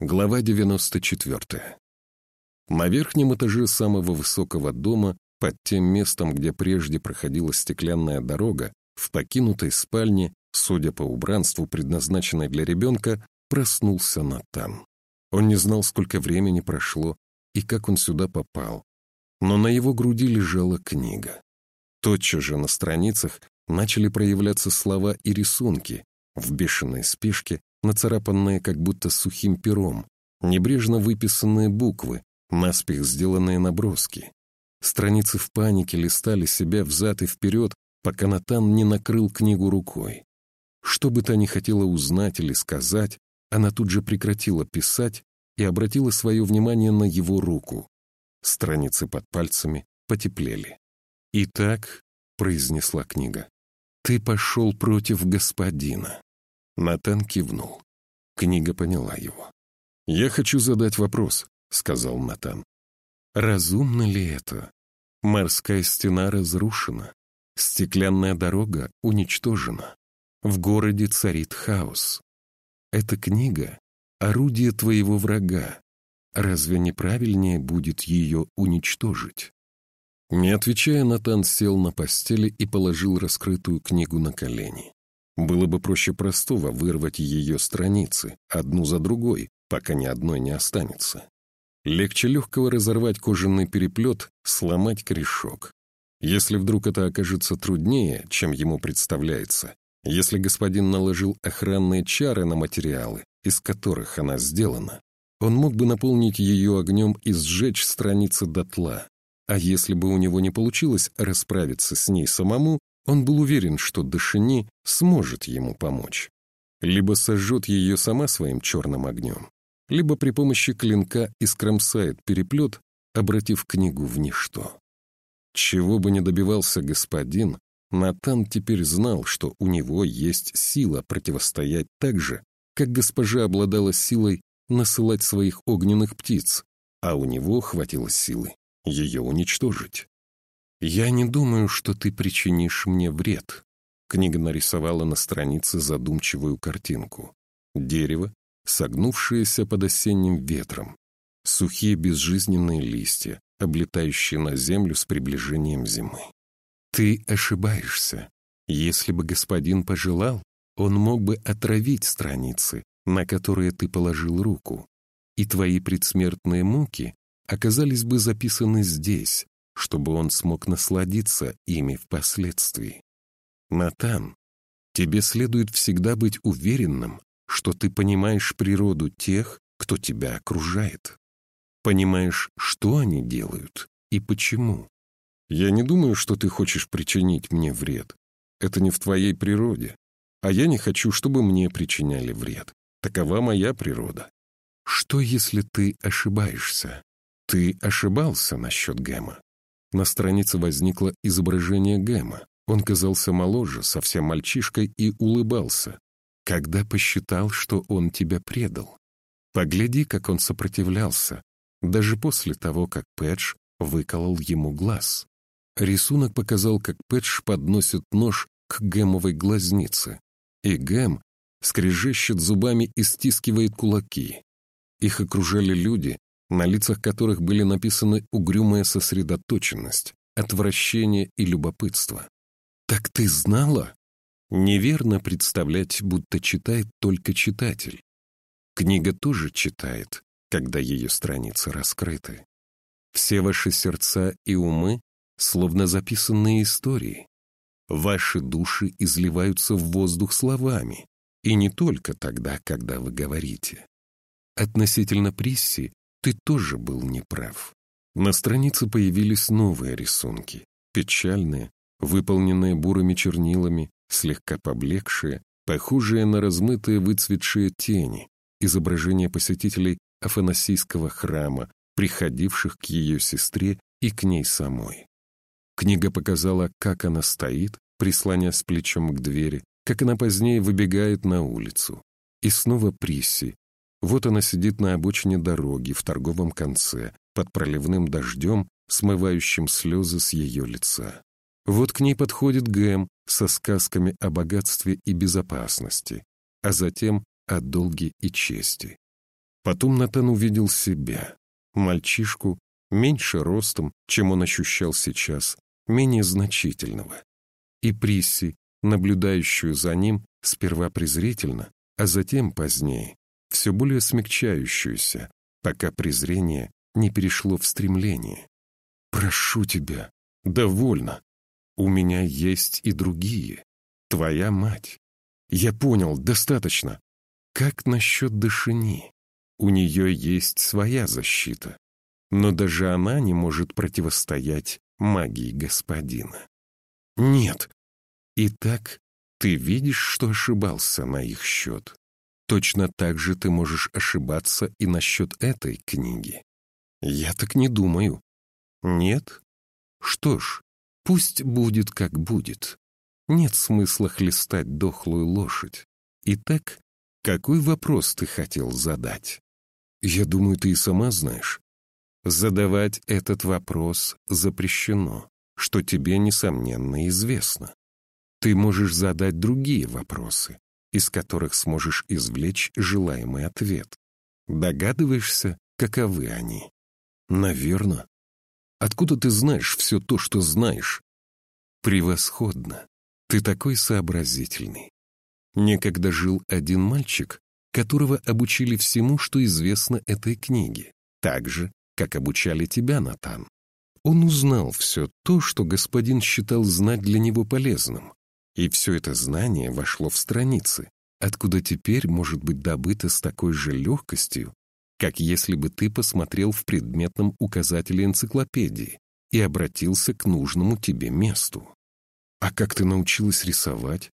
Глава 94. На верхнем этаже самого высокого дома, под тем местом, где прежде проходила стеклянная дорога, в покинутой спальне, судя по убранству, предназначенной для ребенка, проснулся Натан. Он не знал, сколько времени прошло и как он сюда попал. Но на его груди лежала книга. Тотчас же на страницах начали проявляться слова и рисунки, в бешеной спешке нацарапанные как будто сухим пером, небрежно выписанные буквы, наспех сделанные наброски. Страницы в панике листали себя взад и вперед, пока Натан не накрыл книгу рукой. Что бы та ни хотела узнать или сказать, она тут же прекратила писать и обратила свое внимание на его руку. Страницы под пальцами потеплели. «Итак», — произнесла книга, — «ты пошел против господина». Натан кивнул. Книга поняла его. «Я хочу задать вопрос», — сказал Натан. «Разумно ли это? Морская стена разрушена, стеклянная дорога уничтожена, в городе царит хаос. Эта книга — орудие твоего врага. Разве неправильнее будет ее уничтожить?» Не отвечая, Натан сел на постели и положил раскрытую книгу на колени. Было бы проще простого вырвать ее страницы, одну за другой, пока ни одной не останется. Легче легкого разорвать кожаный переплет, сломать корешок. Если вдруг это окажется труднее, чем ему представляется, если господин наложил охранные чары на материалы, из которых она сделана, он мог бы наполнить ее огнем и сжечь страницы дотла. А если бы у него не получилось расправиться с ней самому, он был уверен, что Дашини сможет ему помочь. Либо сожжет ее сама своим черным огнем, либо при помощи клинка искромсает переплет, обратив книгу в ничто. Чего бы ни добивался господин, Натан теперь знал, что у него есть сила противостоять так же, как госпожа обладала силой насылать своих огненных птиц, а у него хватило силы ее уничтожить. «Я не думаю, что ты причинишь мне вред». Книга нарисовала на странице задумчивую картинку. Дерево, согнувшееся под осенним ветром. Сухие безжизненные листья, облетающие на землю с приближением зимы. Ты ошибаешься. Если бы господин пожелал, он мог бы отравить страницы, на которые ты положил руку, и твои предсмертные муки оказались бы записаны здесь, чтобы он смог насладиться ими впоследствии. Натан, тебе следует всегда быть уверенным, что ты понимаешь природу тех, кто тебя окружает. Понимаешь, что они делают и почему. Я не думаю, что ты хочешь причинить мне вред. Это не в твоей природе. А я не хочу, чтобы мне причиняли вред. Такова моя природа. Что, если ты ошибаешься? Ты ошибался насчет Гэма. На странице возникло изображение Гэма. Он казался моложе, совсем мальчишкой, и улыбался, когда посчитал, что он тебя предал. Погляди, как он сопротивлялся, даже после того, как Пэтч выколол ему глаз. Рисунок показал, как Пэтч подносит нож к Гэмовой глазнице, и Гэм скрежещет зубами и стискивает кулаки. Их окружали люди, на лицах которых были написаны угрюмая сосредоточенность, отвращение и любопытство. «Так ты знала?» Неверно представлять, будто читает только читатель. Книга тоже читает, когда ее страницы раскрыты. Все ваши сердца и умы словно записанные истории. Ваши души изливаются в воздух словами, и не только тогда, когда вы говорите. Относительно Присси ты тоже был неправ. На странице появились новые рисунки, печальные, выполненные бурыми чернилами, слегка поблекшие, похожие на размытые выцветшие тени, изображения посетителей Афанасийского храма, приходивших к ее сестре и к ней самой. Книга показала, как она стоит, прислонясь плечом к двери, как она позднее выбегает на улицу. И снова Присси, вот она сидит на обочине дороги в торговом конце, под проливным дождем, смывающим слезы с ее лица. Вот к ней подходит Гэм со сказками о богатстве и безопасности, а затем о долге и чести. Потом Натан увидел себя, мальчишку, меньше ростом, чем он ощущал сейчас, менее значительного. И Присси, наблюдающую за ним, сперва презрительно, а затем позднее, все более смягчающуюся, пока презрение не перешло в стремление. «Прошу тебя, довольно. У меня есть и другие. Твоя мать. Я понял, достаточно. Как насчет Дашини? У нее есть своя защита. Но даже она не может противостоять магии господина. Нет. Итак, ты видишь, что ошибался на их счет. Точно так же ты можешь ошибаться и насчет этой книги. Я так не думаю. Нет? Что ж, пусть будет как будет. Нет смысла хлестать дохлую лошадь. Итак, какой вопрос ты хотел задать? Я думаю, ты и сама знаешь. Задавать этот вопрос запрещено, что тебе, несомненно, известно. Ты можешь задать другие вопросы, из которых сможешь извлечь желаемый ответ. Догадываешься, каковы они? Наверно. Откуда ты знаешь все то, что знаешь? Превосходно. Ты такой сообразительный. Некогда жил один мальчик, которого обучили всему, что известно этой книге, так же, как обучали тебя, Натан. Он узнал все то, что господин считал знать для него полезным, и все это знание вошло в страницы, откуда теперь может быть добыто с такой же легкостью, как если бы ты посмотрел в предметном указателе энциклопедии и обратился к нужному тебе месту. А как ты научилась рисовать?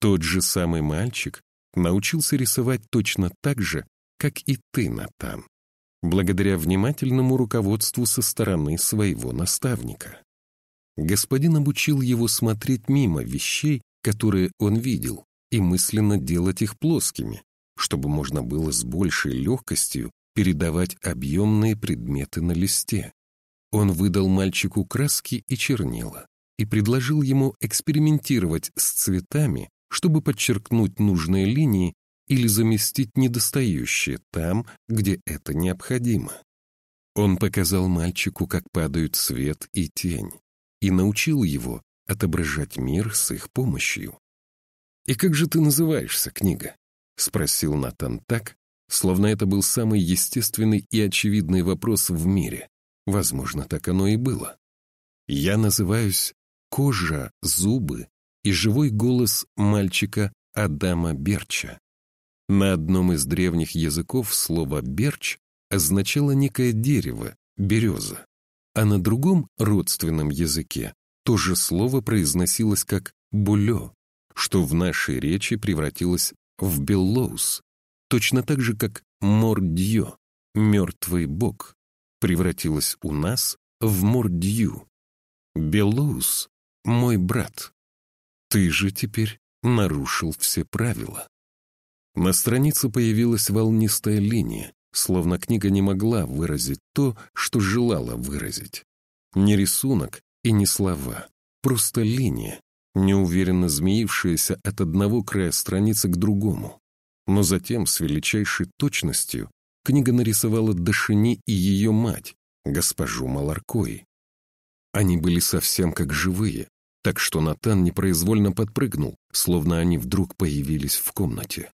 Тот же самый мальчик научился рисовать точно так же, как и ты, Натан, благодаря внимательному руководству со стороны своего наставника. Господин обучил его смотреть мимо вещей, которые он видел, и мысленно делать их плоскими, чтобы можно было с большей легкостью передавать объемные предметы на листе. Он выдал мальчику краски и чернила и предложил ему экспериментировать с цветами, чтобы подчеркнуть нужные линии или заместить недостающие там, где это необходимо. Он показал мальчику, как падают свет и тень, и научил его отображать мир с их помощью. «И как же ты называешься, книга?» — спросил Натан так, словно это был самый естественный и очевидный вопрос в мире. Возможно, так оно и было. «Я называюсь Кожа, зубы и живой голос мальчика Адама Берча». На одном из древних языков слово «берч» означало некое дерево, береза а на другом родственном языке то же слово произносилось как «булё», что в нашей речи превратилось в «беллоус», точно так же, как «мордьё», «мертвый бог», превратилось у нас в «мордью». «Беллоус» — мой брат. Ты же теперь нарушил все правила. На странице появилась волнистая линия, словно книга не могла выразить то, что желала выразить. Не рисунок и не слова, просто линия, неуверенно змеившаяся от одного края страницы к другому. Но затем с величайшей точностью книга нарисовала Дашини и ее мать, госпожу Маларкой. Они были совсем как живые, так что Натан непроизвольно подпрыгнул, словно они вдруг появились в комнате.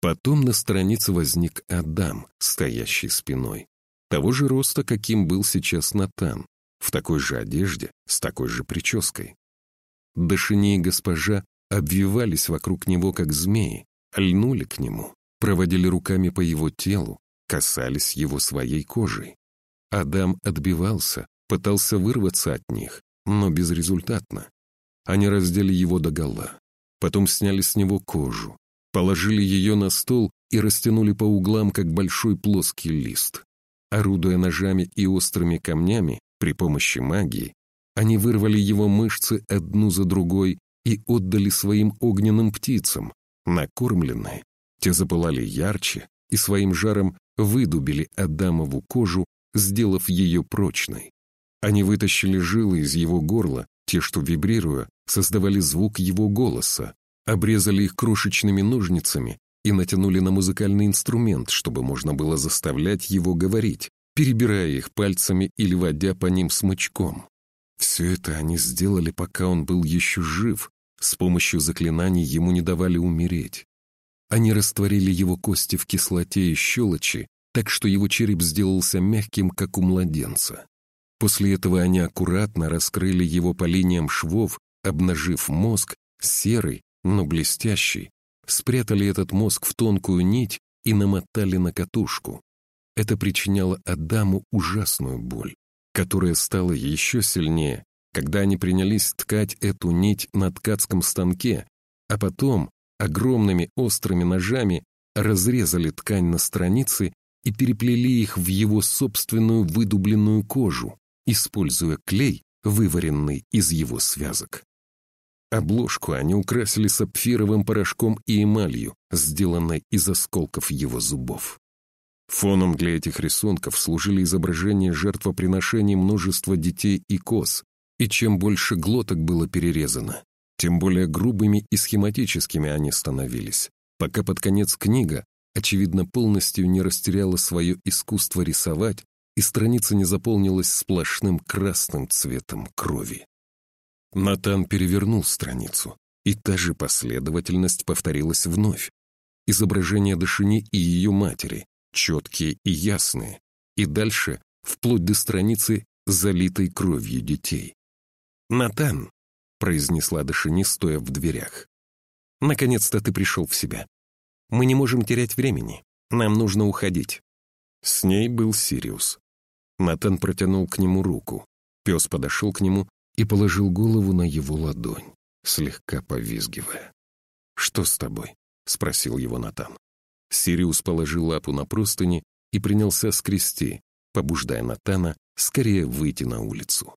Потом на странице возник Адам, стоящий спиной. Того же роста, каким был сейчас Натан, в такой же одежде, с такой же прической. Дашини и госпожа обвивались вокруг него, как змеи, льнули к нему, проводили руками по его телу, касались его своей кожей. Адам отбивался, пытался вырваться от них, но безрезультатно. Они раздели его догола, потом сняли с него кожу, Положили ее на стол и растянули по углам, как большой плоский лист. Орудуя ножами и острыми камнями при помощи магии, они вырвали его мышцы одну за другой и отдали своим огненным птицам. Накормленные, те запылали ярче и своим жаром выдубили Адамову кожу, сделав ее прочной. Они вытащили жилы из его горла, те, что, вибрируя, создавали звук его голоса, обрезали их крошечными ножницами и натянули на музыкальный инструмент, чтобы можно было заставлять его говорить, перебирая их пальцами или водя по ним смычком. Все это они сделали, пока он был еще жив, с помощью заклинаний ему не давали умереть. Они растворили его кости в кислоте и щелочи, так что его череп сделался мягким, как у младенца. После этого они аккуратно раскрыли его по линиям швов, обнажив мозг, серый, но блестящий, спрятали этот мозг в тонкую нить и намотали на катушку. Это причиняло Адаму ужасную боль, которая стала еще сильнее, когда они принялись ткать эту нить на ткацком станке, а потом огромными острыми ножами разрезали ткань на страницы и переплели их в его собственную выдубленную кожу, используя клей, вываренный из его связок. Обложку они украсили сапфировым порошком и эмалью, сделанной из осколков его зубов. Фоном для этих рисунков служили изображения жертвоприношений множества детей и коз, и чем больше глоток было перерезано, тем более грубыми и схематическими они становились, пока под конец книга, очевидно, полностью не растеряла свое искусство рисовать, и страница не заполнилась сплошным красным цветом крови. Натан перевернул страницу, и та же последовательность повторилась вновь. Изображения Дашини и ее матери, четкие и ясные, и дальше, вплоть до страницы, залитой кровью детей. «Натан», — произнесла Дашини, стоя в дверях, — «наконец-то ты пришел в себя. Мы не можем терять времени. Нам нужно уходить». С ней был Сириус. Натан протянул к нему руку. Пес подошел к нему и положил голову на его ладонь, слегка повизгивая. «Что с тобой?» — спросил его Натан. Сириус положил лапу на простыни и принялся скрести, побуждая Натана скорее выйти на улицу.